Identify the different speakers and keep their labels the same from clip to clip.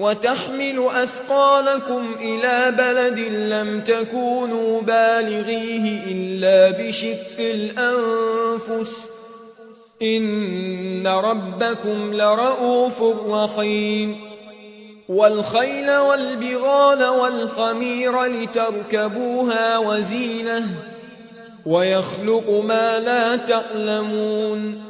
Speaker 1: وتحمل أثقالكم إلى بلد لم تكونوا بالغيه إلا بشق الأنفس. إن ربكم لرءوف رحيم. والخيل والبغال والخمير لتركبوها وزينة. ويخلق ما لا تعلمون.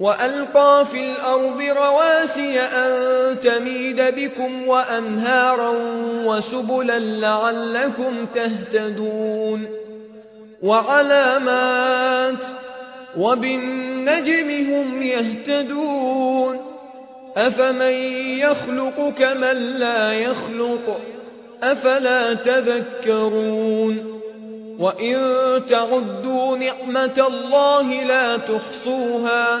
Speaker 1: وألقى في الأرض رواسي أن تميد بكم وأنهارا وسبلا لعلكم تهتدون وعلامات وبالنجم هم يهتدون أفمن يخلق كمن لا يخلق أفلا تذكرون وإن تعدوا نعمة الله لا تحصوها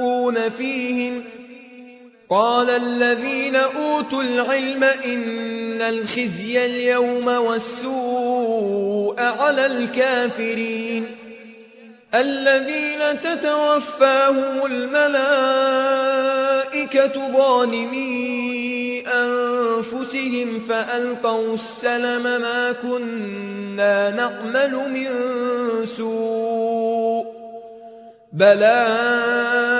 Speaker 1: تشاقون فيهم. قال الذين أوتوا العلم إن الخزي اليوم والسوء على الكافرين. الذين تتوفاهم الملائكة ظالمي أنفسهم فألقوا السلم ما كنا نعمل من سوء. بلى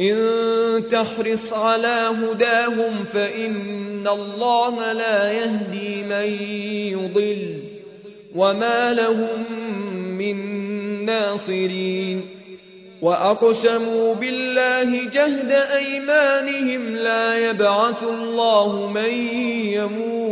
Speaker 1: إن تحرص على هداهم فإن الله لا يهدي من يضل وما لهم من ناصرين وأقسموا بالله جهد أيمانهم لا يبعث الله من يموت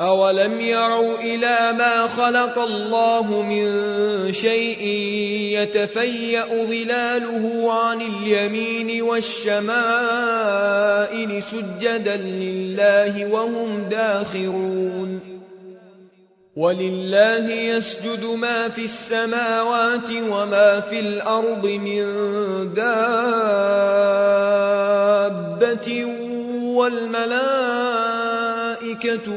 Speaker 1: أولم يروا إلى ما خلق الله من شيء يتفيا ظلاله عن اليمين والشمائل سجدا لله وهم داخرون ولله يسجد ما في السماوات وما في الأرض من دابة والملائكة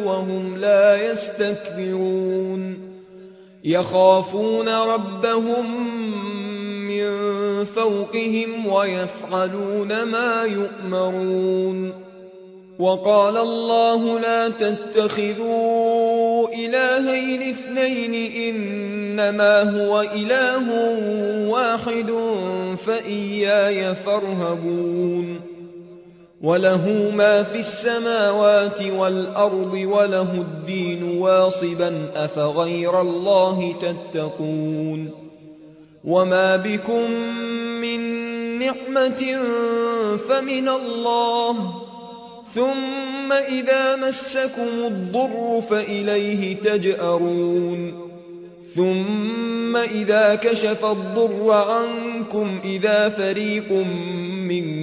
Speaker 1: وهم لا يستكبرون. يخافون ربهم من فوقهم ويفعلون ما يؤمرون. وقال الله لا تتخذوا إلهين اثنين إنما هو إله واحد فإياي فارهبون. وله ما في السماوات والأرض وله الدين واصبا أفغير الله تتقون وما بكم من نعمة فمن الله ثم إذا مسكم الضر فإليه تجأرون ثم إذا كشف الضر عنكم إذا فريق منكم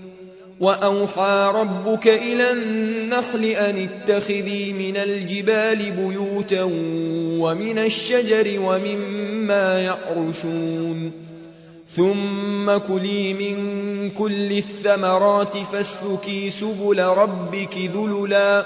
Speaker 1: وأوحى ربك إلى النحل أن اتخذي من الجبال بيوتا ومن الشجر ومما يعرشون. ثم كلي من كل الثمرات فاسلكي سبل ربك ذللا.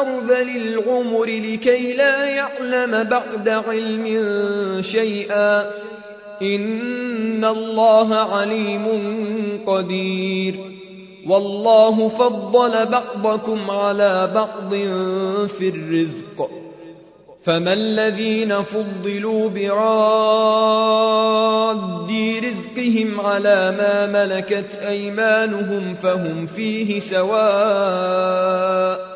Speaker 1: أرذل العمر لكي لا يعلم بعد علم شيئا. إن الله عليم قدير. والله فضل بعضكم على بعض في الرزق. فما الذين فضلوا براد رزقهم على ما ملكت أيمانهم فهم فيه سواء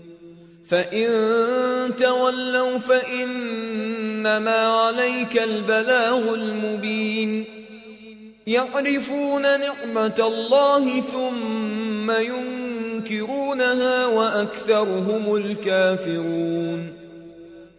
Speaker 1: فإن تولوا فإنما عليك البلاغ المبين يعرفون نعمة الله ثم ينكرونها وأكثرهم الكافرون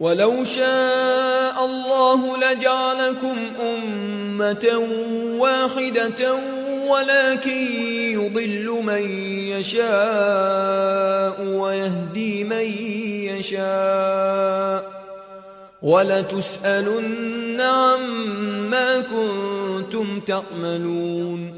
Speaker 1: ولو شاء الله لجعلكم أمة واحدة ولكن يضل من يشاء ويهدي من يشاء ولتسألن عما كنتم تعملون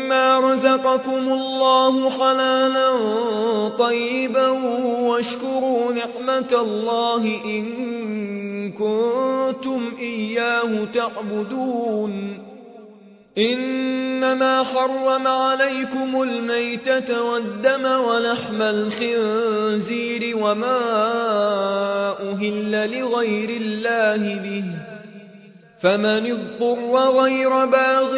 Speaker 1: رزقكم الله حلالا طيبا واشكروا نعمة الله إن كنتم إياه تعبدون. إنما حرم عليكم الميتة والدم ولحم الخنزير وما أهل لغير الله به. فمن اضطر غير باغ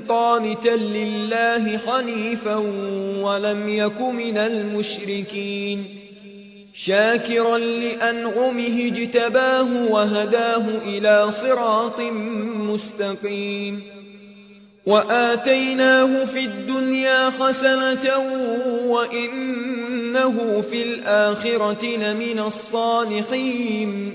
Speaker 1: قانتا لله حنيفا ولم يك من المشركين. شاكرا لأنعمه اجتباه وهداه إلى صراط مستقيم. وآتيناه في الدنيا حسنة وإنه في الآخرة لمن الصالحين.